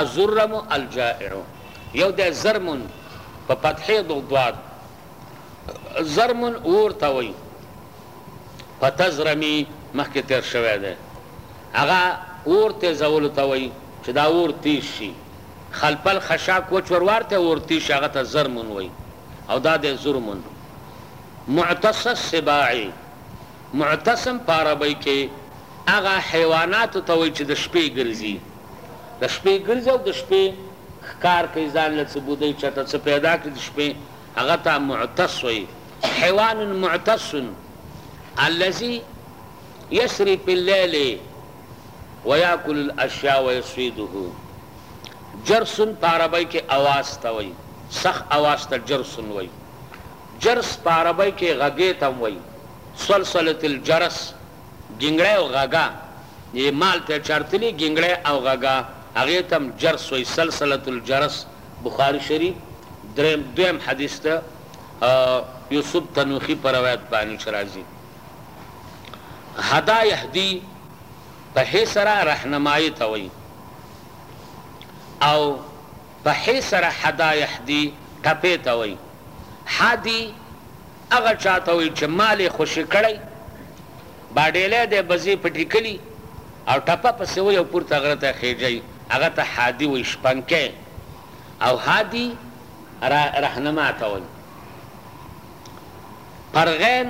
الزرم الجائع یو دی زرم په پتحې دو ضاد زرم اور ته وایي په تزرمي مخکې تېر شوی دی هغه اور تېزولو ته وایي چې دا اور تېز شي خلپل خشاک وچ وروار ته اور تېز شي هغه ته زرم وایي او دا دی زرم معتص السباعي معتصم په عربۍ کې هغه حیواناتو ته وایي چې د شپې ګرځي د شپې ګرځي او د شپې ښکار کوي ځان له څه بودۍ چته څه پيدا کړي د شپې هغه ته معتص وایي حیوان معتص الذي يسري في الليل وياكل الاشياء ويصيده جرسون په عربی کې اواز ته وایي سخ اواز ته جرسون وایي جرس په عربی کې غږې ته هم وایي سلسلة الجرس ګنګړی او غږه یې مال ته چرتلي، ګنګړی او غږه هغې ته هم جرس وایي، سلسلة الجرس، بخاري شریف، دریم دویم حدیث د یوسف تنوخي په روایت باندې چې راځي، هدا یهدي، په هې سره رهنمایې ته وایي او په هې سره هدا یهدي، ټپې ته وایي، حادي، هغه چا ته وایي چې مال یې خوشې کړی، باډېلی دی، بزې پټې کړي او ټپه پسې وایي او پورته غره ته خېژي، هغه ته هادي وایي، شپنکی او هادي رهنما ته وایي. پرغین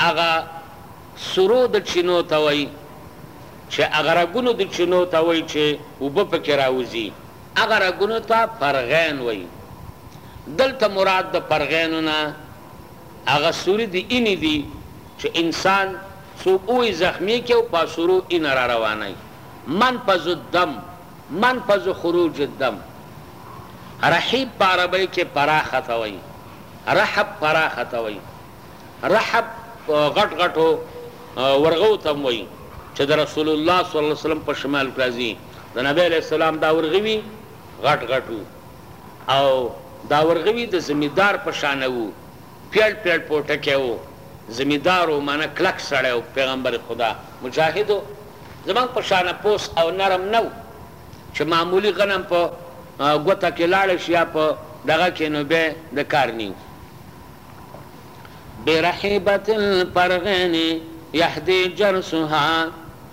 هغه سرو د چینو ته وایي چې هغه رګونو د چینو ته وایي چې اوبه پکې راوځي. هغه رګونو ته پرغین وایي. دلته مراد د پرغینو نه هغه سوري د اینې دي چې انسان څو اوی زخمي کړي او په سورو اینه راروانوي، منفذ الدم، منفذ خروج الدم. رحیب په عربۍ کې پراخه ته وایي، رحب پراخه ته وایي، رحب غټ غټو ورغوو ته هم وایي چې د رسول الله صلی الله علیه وسلم په شمال کې راځي. د نبی علیه السلام دا ورغوي غټ غټ وو او دا ورغوي د زمیدار په شان وو، پیړ پیړ پوټکی وو، زمیدار وو معنی کلک سړی وو، پیغمبر خدا مجاهد وو، زموږ په شان پوست او نرم نه وو چې معمولي غنم په ګوته کې لاړ شي یا په دغه کې نو بیا د کار نی وو. برحیبة الپرغین یهدی جرسها.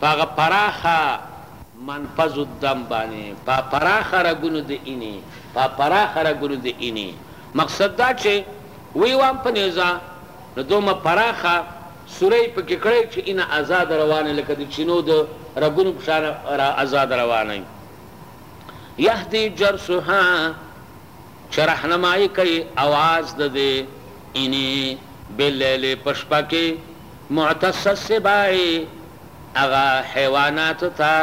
په هغه پراخه منفذ الدم باندې په پراخه رګونو د اینې په پراخه رګونو د اینې مقصد دا چې وی وام په نیزه نو دومه پراخه سوره یې پکې کړی چې اینه ازاده روانه لکه د چینو د رګونو په شان ازاده روانه وي یهدي جرسها چې رهنمايي کوي اواز د دې ايني بالليلې په شپه کې معتصه سبايي هغه حيواناتو ته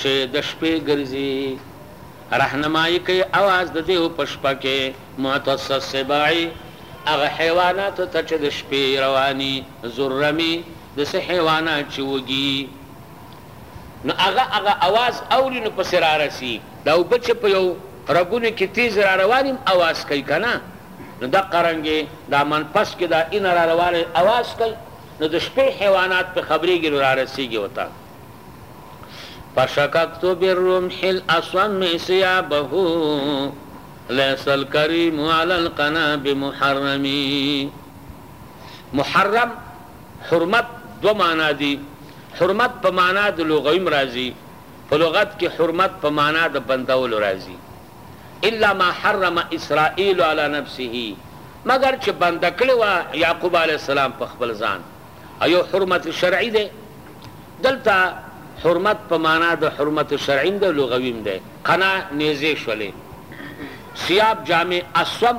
چې د شپې ګرځي رهنمايي کوي اواز د دې په شپه کې معتصه سبايي هغه حيواناتو ته چې د شپې رواني زرمي د سه حيوانات چې وږي نو هغه هغه اواز اوري نو پسې رارسي. دا اوبه چې په یو رګونو کې تیزې راروانې هم اواز کوي کنه نو دقه رنګې دا منفس کې دا اینه راروانه اواز کوي نو د شپې حیوانات پرې خبریږي نو رارسیږي ورته. فشککت بالرمح الاصم ثیابه لیس الکریم علی القنا بمحرم محرم، حرمت، دوه معنی دي. حرمت په مانا د لغویم راځي، په لغت کې حرمت په مانا د بندولو راځي، الا ما حرم اسرائیل علی نفسه، مګر چې بنده کړې وه یعقوب علیه السلام په خپل ځان، او یو حرمت شرعي دی، دلته حرمت په مانا د حرمت شرعي هم دی لغوي هم دی، قنا نېزې شولې، ثیاب جامې، اصوم.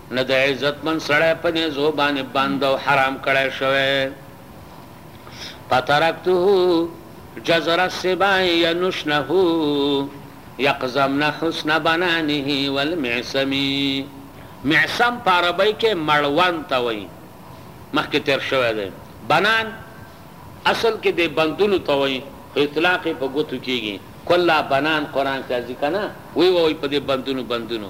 نه د عزتمن سړی په نېزو باندې بند او حرام کړی شوی فترکته جزر السباع ينشنه يقزمن حسن بنانه والمعصم معصم په عربۍ کې مړوند ته وایي مخکې تېر شوی دی بنان اصل کې دې بندونو ته وایي خو اطلاق یې په ګوتو کېږي کلا بنان قرآن کې راځي که نه ویې وایي په دې بندونو بندونو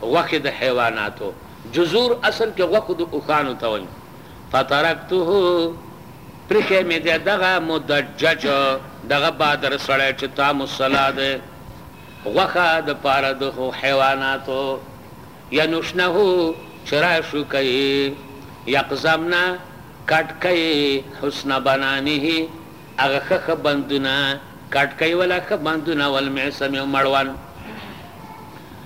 غوښې د حیواناتو جذور اصل کې غوښو د اوښانو ته وایي فترکته پریښی مې دی دغه مدجج دغه بادر سړی چې طعم الصلا دی غوښه د پاره د حیواناتو ینشنه چې راشو کوي یقزمنا کټ کوي حسن بنانه هغه ښه ښه بندونه کټ کوي ولا ښه بندونه والمعصم او مړوند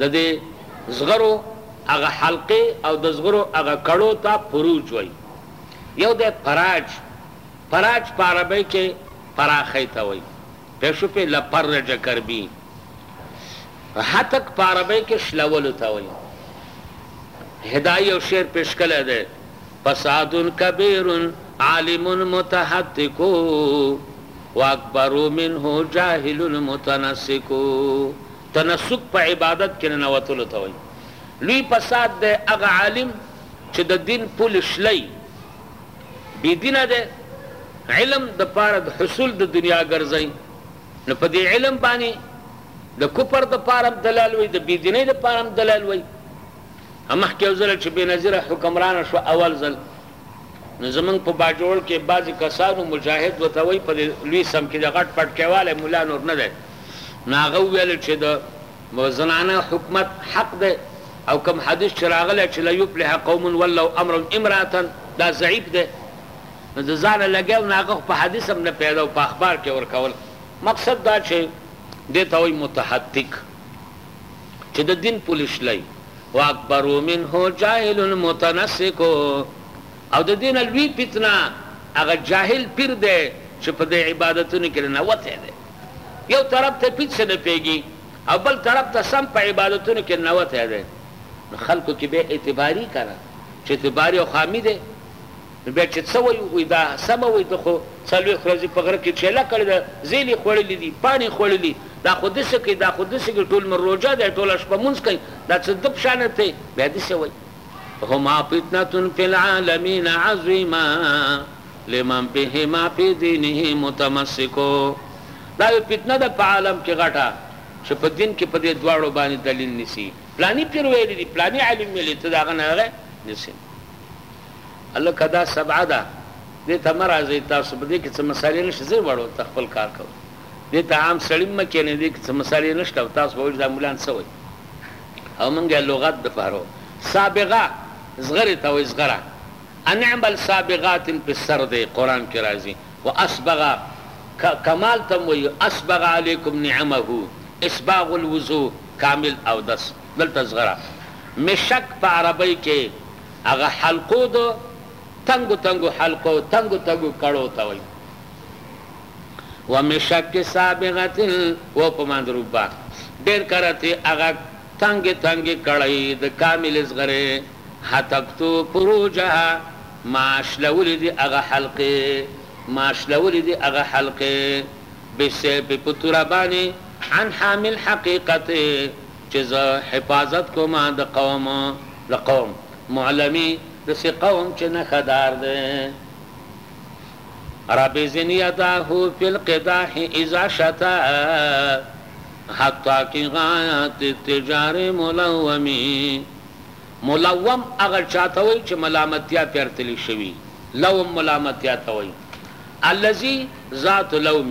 د دې زغرو هغه حلقې او د زغرو هغه کړو ته پروج وايي. یو دی پراج، پراج په عربۍ کې پراخۍ ته وايي، پېښو پې له پرج کربي. هتک په عربۍ کې شلولو ته وايي. هدایي یو شعر پېښ کړی دی، فساد کبیر عالم متهتک واکبر منه جاهل متنسک. تنسک په عبادت کې ننوتلو ته وایي. لوی فساد دی هغه عالم چې د دین پولې شلوي، بې دینه دی، علم د پاره د حصول د دنیا ګرځوي، نو په دې علم باندې د کفر د پاره هم دلال وایي، د بې دینۍ د پاره هم دلال وایي. مخکې یو ځل چې بې نظیره حکمران شوه، اول ځل نو زمونږ په باجوړ کې بعضې کسانو مجاهد ورته وایي په دې لوی سم کې د غټ پټکي والی ملا نور نه دی نو هغه وویل چې د زنانه حکومت حق دی او کوم حدیث چې راغلی چې لیفلح قوم ولوا امرا امراتا دا ضعیف دی نو د ځانه لګیا نو هغه په حدیث هم نه پیدا او په اخبار کې ورکول مقصد دا چې دې ته وایي متحتک چې د دين پوليش لۍ و اکبر منه جاهل متنسک او د دې نه لوی فتنه هغه جاهل پير دی چې په دې عبادتونو کې ننوتی دی يو طرف ته پيڅ څه نه پوهېږي او بل طرف ته سم په عبادتونو کې ننوتی دی نو خلکو کې بې اعتباري کنه چې اعتباري او خامي دی. نو بیا چې څه وایو وایي دا سمه وایي ده خو څلوېښت ورځې په غره کې چیله کړې ده زېل یې خوړلي دي پاڼې خوړلي دا خو داسې کوي دا خو داسې کوي ټول عمر روژه دی ټوله شپه لمونځ کوي دا څه ده په شانه دی بیا داسې وایي هما فتنة في العالمين عظيمة لمن بهما في دينه متمسک دا یو فتنه ده په عالم کې غټه چې په دین کې په دې دواړو باندې دلیل نیسي پلاني پیر ویلي دي پلاني عالم ویلي ته د هغه نه هغه نیسې هلکه دا سبعه ده دې ته مه راځئ تاسو په دې کې څه مسالې نشته ځئ وړو ته خپل کار کوئ دې ته عام سړي هم مه کېنئ دې کې څه مسالې نشته او تاسو به وئيل چې دا مولان څه وائي او مونږ يې لغت د پاره وو سابغه زغرې ته وائي زغره ان اعمل سابغات فی السرد قرآن کې راځي و اسبغ کمال ته هم وائي اسبغ علیکم نعمه اسباغ الوضوء کامل اودس دلته زغره مشک په عربۍ کې هغه حلقو د تنګو تنګو حلقو تنګو تنګو کړو ته وایي ومشک سابغت و په ماند روبا ډېر کرتی هغه تنګې تنګې کړۍ د کامل زغرې هتکتو پروجها ما شلولې دي هغه حلقې ما شلولې دي هغه حلقې بسیف په توره باندې عن حامل حقیقت چه زه حفاظت کوم د قوم له قوم معلمی دسی قوم چه نښه دار دی رب زن یداه فی القداح اذا شتا حتی کی غایت التجار ملومی ملوم هغه چاته وایی چه ملامتیا پی ارتلی شوی لوم ملامتیا ته وایی الذی ذات لوم.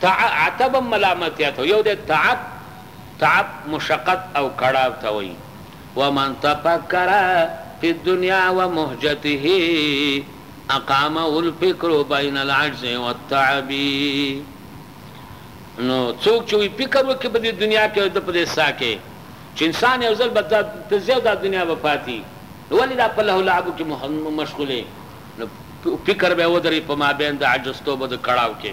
تعه عتب هم ملامتیا ته وایی یو دی تعب تعب مشقت او کړاو ته وایی ومن تفکر فی الدنیا ومهجته اقامه الفکر بین العجز والتعب نو څوک چې وایی فکر وکړي په دې دنیا کې او د په دې ساه کې چې انسان یو ځل به دا تزی او دا دنیا به پاتی نو ولی دا په لهو لعبو کې مشغول نو فکر به یې ودري په مابین د عجزتوب او د کړاو کې.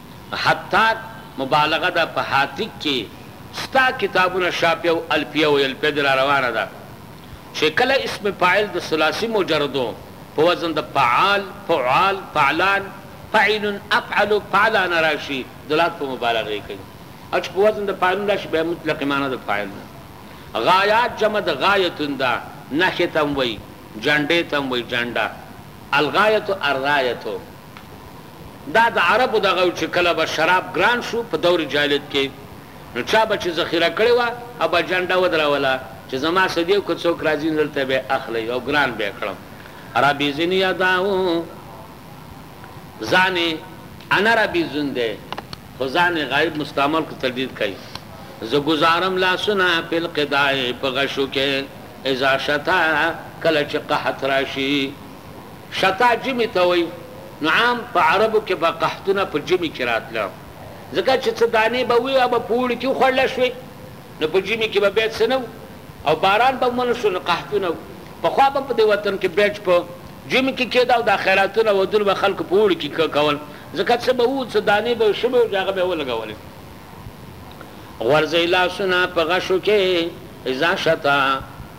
هتاک مبالغه ده په هاتیک کی ستا کتابونه شاپیه او الفیه ویل پی دی راروانه ده چی کله اسم فاعل د ثلاثی مجردو په وزن د فعال فعال فعلان فعیلن افعل فعلان راشی دلات په مبالغه کوی او چی په وزن د فاعلن راشی بیا مطلق معنی د فاعل ده غایات جمع د غایه ده نښی ته هم وایی جنډی ته هم وایی جنډه الغایه الرایه دا د عربو دغه وو چې کله به شراب ګران شو په دور جاهلیت کې نو چا به چې ذخیره کړی وه او به جنډه ودروله چې زما سه دې او که څوک راځي نو دلته به یې اخلئ او ګران به یې کړم رابیزین یا داو ځان انا رابیزون دی خو ځان غایب مستعمل کو تردید کوي زه گزارم لاسونه په القداء په غشو کې اذا شتا کله چې قحط راشي شتا ژمي ته وایي نو عام په عربو کې به قحطونه په ژمي کې راتله ځکه چې څه دانې به وي هغه به په اوړي کې خوړل شوې نو په ژمي کې به بیا څه نه وو او باران به ونه شو نو قحطونه وو پخوا به په دې وطن کې بیج په ژمي کې کېده او دا خیراتونه ودونه به خلکو په اوړي کې کول ځکه څه به وو څه دانې به شوې وې چې هغه به یې ولګولې. غورځوي لاسونه په غشو کې ځه شتا.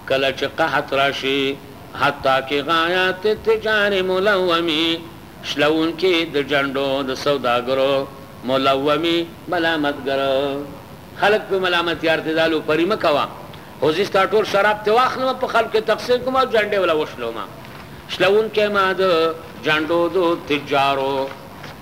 کله چې قحط راشي حتی کې غایات تجار ملومي، شلوونکي، د جنډو د سوداګرو، ملومي، ملامتګر، خلک په ملامتي ارتدالو پري مه کوه، خو زه ستا ټول شراب ترې واخلم په خلکو کې تقسیم کړم او جنډې وله وشلوم، شلوونکی، ما د جنډو د تجارو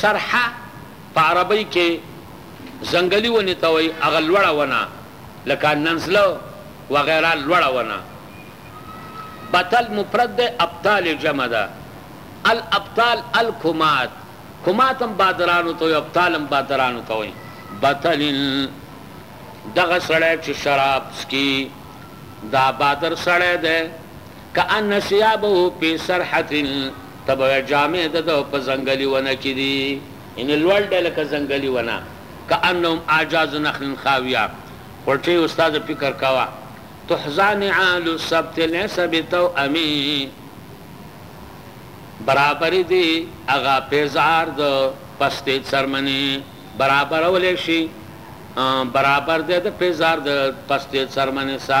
سرحه په عربۍ کې ځنګلي ونې ته وايي، هغه لوړه ونه لکه ننزله وغیره لوړه ونه. بطل مفرد دی، ابطال یې جمع ده. الابطال الکمات، کمات هم بادرانو ته وايي، ابطال هم بادرانو ته وايي. بطل، دغه سړی چې شراب څکي دا بادر سړی دی. کأن ثیابه فی صرحة ته به وایې جامې د ده په ځنګلي ونه کې دي، یعنې لوړ دی لکه ځنګلي ونه، کأنهم اعجاز نخل خاویه، غوټۍ استاده فکر کوه، تحذا نعال السبت لیس بطؤم، برابرې دي هغه پېزار د پستې څرمنې، برابرولی شي، برابر دی د پېزار د پستې څرمنې سه،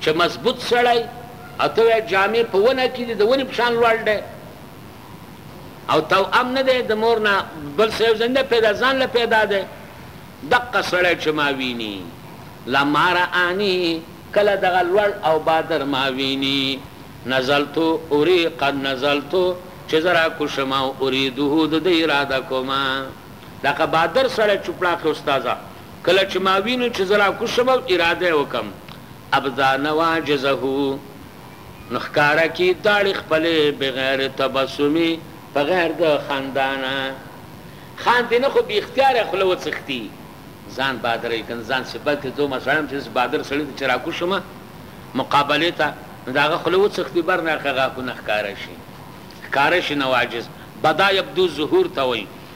چه مضبوط سړی او ته وایې جامې په ونه کې دي د ونې په شان لوړ دی او توام نه دی د مور نه بل سره یو ځای نه دی پیدا ځان له پیدا دی دقه سړی چې ما ویني لما رآني کله دغه لوړ او بادر ما ویني نزلتو اري قد نزلتو چې زه راکوشم او اریده د ده اراده کوم دغه بادر سړی چوپړاخې استاذه کله چې ما وینو چې زه را کوز شم او اراده یې وکړم، ابدا نواجزه، نو ښکاره کړي داړې خپلې بغیر تبسمي، په غیر د خندا نه. خاندي نه خو بې اختیاره خوله وڅښتي. ځان بادروي کنه ځان صفت یې دومره شړم چې داسې بادر سړي ته چې را کوز شم مقابلې ته نو د هغه خوله وڅښتي بر نه اړخه غاښونه ښکاره شي. ښکاره شي نواجز، بدا یبدو ظهور ته وایي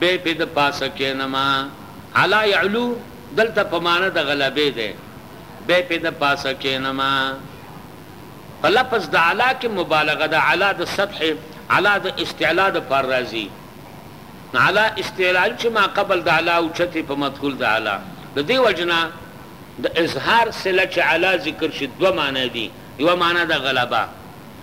بۀ پۀ د پاسه کېنما. علا يعلو دلته په معنی د غلبې دی. بۀ پۀ د پاسه کېنما. په لفظ د علا کې مبالغه ده، علا د سطح، علا د استعلا د پاره راځي. نو علا استعلاوي چې ما قبل د علا اوچتې په مدخول د علا. د دې وجې نه د اظهار صله چې علا ذکر شي دوه معنی دي، يوه معنی ده غلبه.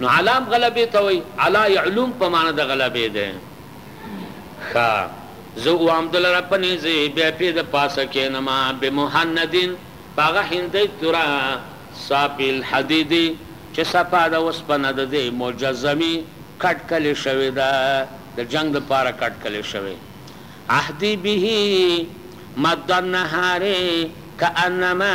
نو علام غلبې ته وایي علا یعلوم په معنی د غلبې دی ښه زه اوام دلره په نیزې بیا پې د پاسه کینم بمهندین په هغه هندۍ توره صافی الحدیدی چې صفا د اوسپنه د دې مجزمی کټ کلې شوې ده د جنګ د پاره کټ کلې شوې اهدی به مد النهار کانما.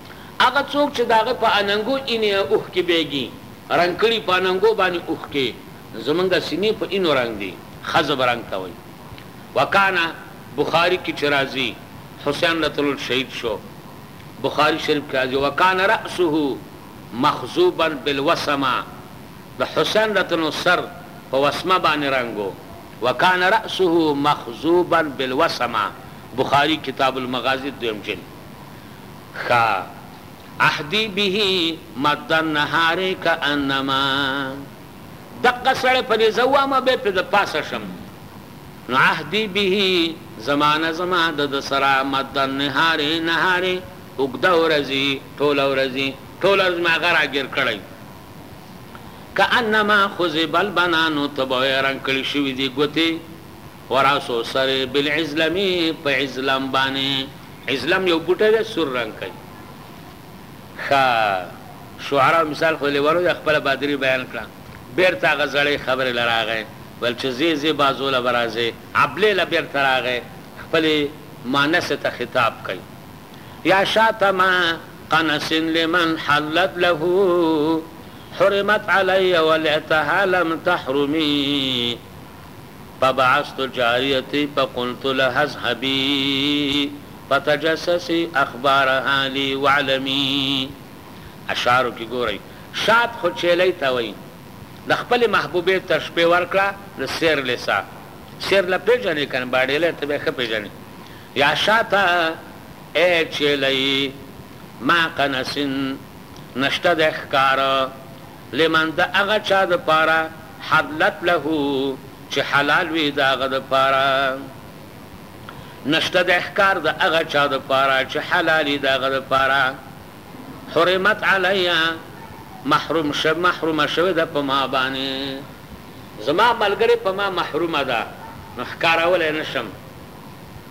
هغه څوک چې د هغه په اننګو اینې اوښکې بیږي، رنګ کړي په اننګو باندې اوښکې زمونږ سینې په اینو رنګ دي، ښځه به رنګ ته وایي. وکانه، بخاري کې چې راځي، حسین له تلل شهید شو، بخاري شریف کې راځي، وکانه راسه مخضوبا بالوسمه، د حسین له تلو سر په وسمه باندې رنګ و، وکانه راسه مخضوبا بالوسمه، بخاري کتاب المغازي دویم جلد. ښه اهدی به مد النهار کانما دقه سړی په نیزه ووهمه بیا پرې د پاسه شم نو اهدی به زمانه زما د ده سره مد النهار نهار اوږده ورځي ټوله ورځي ټوله ورځ مې هغه راګیر کړی کانما خذب البنان ته به یې رنګ کړي شوي دي ګوتې وراسو سرې بالعزلمې په عزلم باندې ازلم یو بوټی دی سور رنګ کوي ښه شعراو مثال خو لیونو دی خپله بادري بیان کړه بیرته هغه زړې خبرې له راغی ویل چې زې زې بازو له به راځې ابلې له بیرته راغی خپلې مانسې ته خطاب کوي یا شاتم قنس لمن حلت له حرمت علی ولیتها لم تحرمی فبعثت جاريتي فقلت لها اذهبي فتجسسي اخبار اهلي واعلمي اشعارو کې ګورئ شاد خو چيلۍ ته وايي د خپلې محبوبې ته شپې ورکړه له سير لې سه سير له پېژنې کنه باډيلۍ ته به ښه پېژنې يا شاته اې چيلۍ ما قنسن نشته دی ښکار. لمن د هغه چا دپاره حلت له چې حلال وي د هغه دپاره نشته د ښکار د هغه چا دپاره چې حلال وي د هغه دپاره حرمت علی محروم شوی محرومه شوې ده په ما باندې زما ملګرې په ما محرومه ده نو ښکارولی نه شم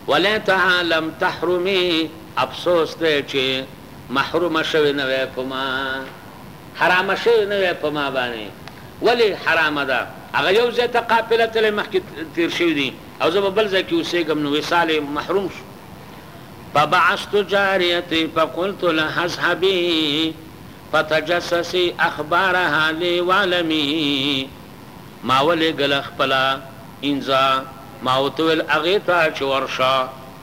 ولیتها لم تحرمي افسوس دی چې محرومه شوې نه وی په ما. حرامه شوې نه وی په ما باندې ولې حرامه ده هغه یو ځای ته قافله تللی مخکې تیر شوي دي او زه په بل ځای کې اوسېږم نو وصال یې محروم شو فبعثت جاریتي فقلت لها اذهبي فتجسسي اخبارها لي واعلمي ما ولېږله خپله انځه ما ورته وویل هغې ته چې ورشه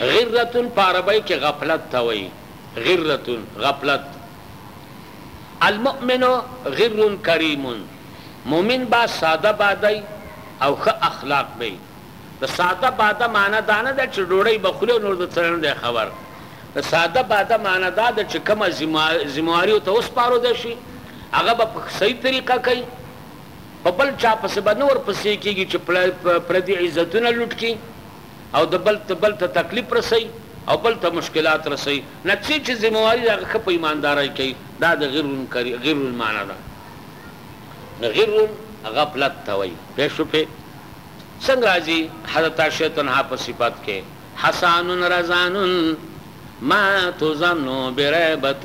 غرتون په عربۍ کې غفلت ته وایي، غرتون، غفلت. المؤمن غر کریم، مؤمن به ساده باده وي او ښه اخلاق به وي. د ساده باده معنی دا نه ده چې ډوډۍ به خوري او نور د څه نه نه دی خبر. د ساده باده معنی دا ده چې کومه ذمه واري ورته وسپارل شي، هغه به په صحیح طریقه کوي. په بل چا پسې به نه ورپسې کېږي چې پردي عزتونه لوټ کړي او د بل ته بل ته تکلیف رسوي او بل ته مشکلات رسوي، نه څۀ چې ذمه واري د هغه ښه په ایماندارۍ کوي، دا د غر منکري، غر المعنی، ده. نو غر غفلت ته وایي. پوه شوې؟ څنګه راځي حضرت عائشې تنها په صفت کې، حسان رزان ما تظن بریبة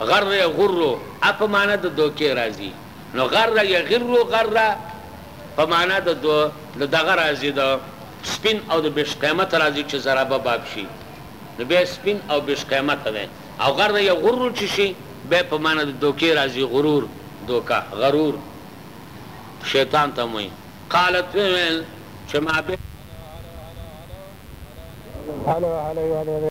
غر یغر اء په معنی د دوکې راځي نو غر یغر غر په معنی د دو د دغه راځي د سپین او د بیش قیمته راځي چې ضربه باب شي نو بیا سپین او بیش قیمته دی او غر یغر چې شي بیا په معنی د دوکې راځي غرور دوکه غرور شیطان ته هم وایي قالت ویې ویل چې ما بیا هلو هلو هلو هلو هلو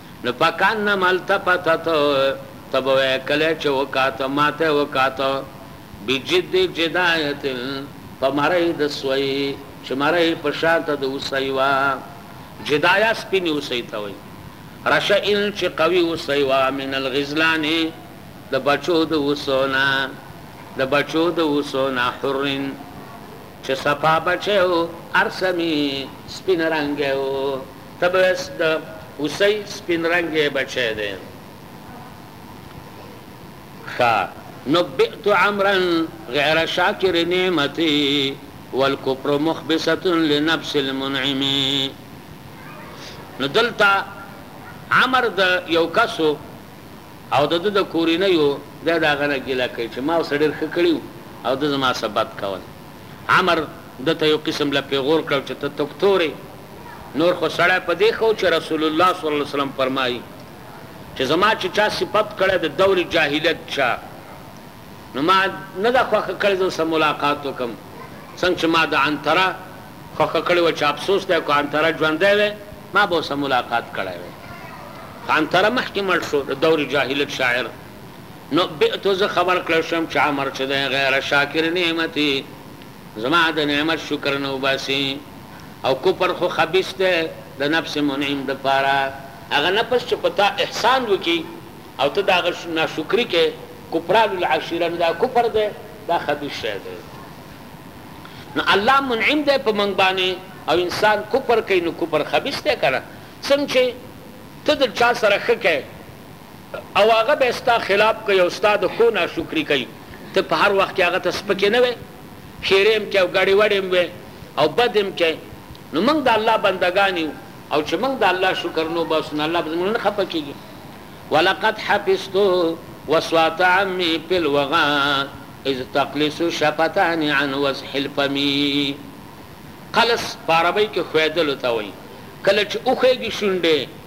نو په کان نه مالته پته ته ته به وایې کله چې وکاته ماته وکاته بجد جدایت په مرۍ د سوۍ چې مرۍ په شاته د هوسۍ وه جدایه سپینې هوسۍ ته وایي رشئ چې قوي هوسۍ وه من الغزلان د بچو د هوسو نه د بچو د هوسو نه حر چې صفا بچی و ارسمي سپین رنګی و. ته بس د هوسۍ سپین رنګې بچی دی. ښه نبئت عمرا غیر شاکر نعمتی والکفر مخبصة لنفس المنعم نو دلته عمر د یو کس و او د ده د کورینیو دی د هغه نه ګیله کوي چې ما ورسره ډېر ښه کړي وو او ده زما سره بد کول. امر ده ته یو قسم له پیغور کړو چې ته تکتور یې، نور خو سړی په دې ښه و چې رسول الله صلی الله علیه وسلم فرمایي چې زما چې چا صفت کړی د دور جاهلیت چا نو ما نه ده خوښه کړې زه ورسره ملاقات وکړم څنګه چې ما د عنتره خوښه کړې وه چې افسوس دی که عنتره ژوندی وی ما به ورسره ملاقات کړی وی خو عنتره مخکې مړ شو د دور جاهلیت شاعر نبئت زه خبر کړل شوم چې عمر چې دی غیر شاکر نعمتي زما د نعمت شکر نه وباسي او کفر خو خبیث دی د نفس منعم د پاره هغه نفس چې په تا احسان وکړي او ته د هغه ناشکري کړې کفران العشیره نو دا کفر دی دا خبیث شی دی نو الله منعم دی په موږ باندې او انسان کفر کوي نو کفر خبیث دی که نه څنګه چې ته د چا سره ښه کوې او هغه به ستا خلاف کوي او ستا د ښو ناشکري کوي، ته په هر وخت کې هغه ته سپکې نه وې، ښېرې هم کوې او ګړې وړې هم وې او بد هم کوې، نو موږ د الله بندګان یو او چې موږ د الله شکر نه وباسو، نو الله په زموږ نه خفه کېږي. ولقد حفظت وصوات عمي في الوغا اذ تقلص الشفتان عن وضح الفم قلص په عربۍ کې ښویدلو ته وايي، کله چې وښویږي شونډې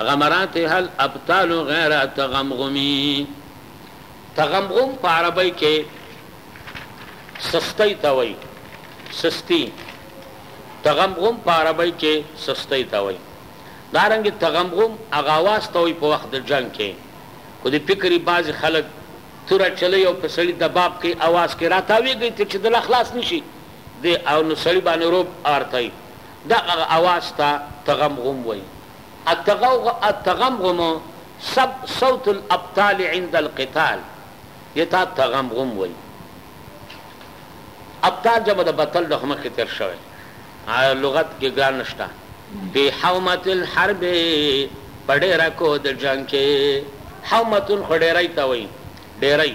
غمراتها الابطال غیر تغمغمی، تغمغم په عربۍ کې سستۍ ته وایي، سستي، تغمغم په عربۍ کې سستۍ ته وایي. دارنګه تغمغم هغه اواز ته وایي په وخت د جنګ کې خو دې فکر یې بعضې خلک توره چلوي او په سړي دباب کوي اواز کوي، راتاوېږئ ته چې دلا خلاص نه شي دې او نو سړي باندې رعب ارتوي. دغغ اواز ته تغمغم وایی التغوغ التغمغم سب صوت الابطال عند القتال دې ته تغمغم وایی ابطال جمع د بطل ده خو مخکې تېر شوی لغت کې ګران نشته فی حومت الحرب په ډېره کو د جنګ کې حومتون خو ډېری ته وایي ډېری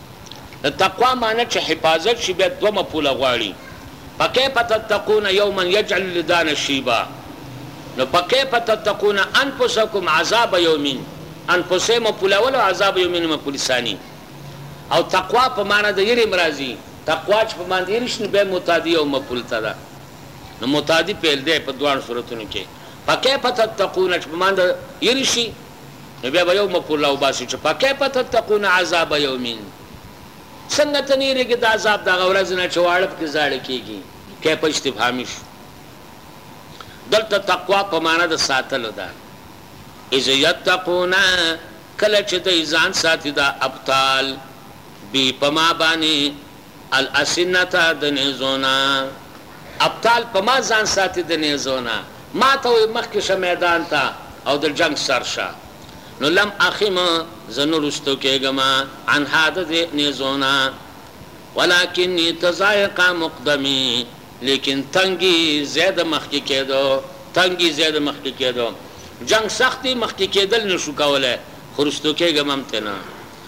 د تقوا معنی چې حفاظت شي بیا دوه مفعوله غواړي، فکیف تتقون یوما یجعل الولدان شیبا، نو فکیف تتقون انفسکم عذاب یوم، انفس یې مفعول اول او عذاب یوم یې مفعول ثاني او تقوا په معنی د یرې هم راځي، تقوا چې په معنی د یرې شي نو بیا یې متعدي یوم مفعول ته ده نو متعدي فعل دی په دواړو صورتونو کې فکیف تتقون چې په معنی د یرې شي. نو بیا به یو مفعول راوباسو چې فکیف تتقون عذاب یوم څنګه ته نه یریږې د عذاب د هغه ورځې نه چې واړه پکې زاړه کېږي کیف استفهامي شو دلته تقوا په معنا د ساتلو ده اذ یتقون کله چې دوی ځان ساتي دا ابطال بی په ما باندې الاسنة د نېزو نه ابطال په ما ځان ساتي د نېزو نه ما ته وایي مخکې شه میدان ته او د جنګ سر شه نو لم اخم زه نه رستو کېږم عنها د دې نېزو نه ولکني تضایق مقدمي لیکن تنګي ځای د مخکې کېدو تنګي ځای د مخکې کېدو جنګ سخت دی مخکې کېدل نه شو کولای خو رستو کېږم هم ترې نه.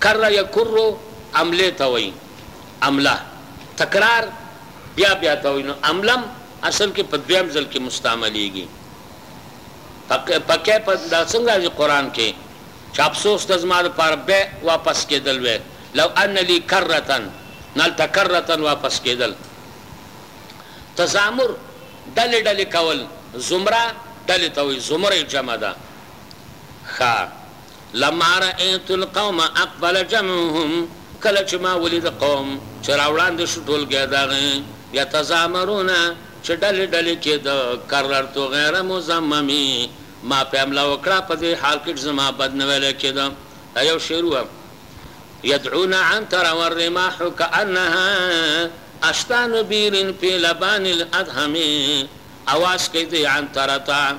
کره یا کرو املې ته وایي امله تکرار بیا بیا ته وایي نو امله هم اصل کې په دویم ځل کې مستعملېږي پکې په دا څنګه راځي قرآن کې چې افسوس ده زما لپاره بیا واپس کېدل وی لو ان لي کرة نلته کرة واپس کېدل تزامر ډلې ډلې کول زمره ډلې ته وایي زمرې جمع ده ښه. لما رأیت القوم اقبل جمعهم، کله چې ما ولید قوم چې راوړاندې شو ټولګی د هغه، یتضامرون، چې ډلې ډلې کېده، کررت غیر مضممی، ما په املا وکړه په دې حال کې چې زما بد نه ویلی کېده، دا یو شعر و، یدعون عنتر والرماح کأنها اشطان بیر فی لبان الادهم، اواز کوي دوی عنتر ته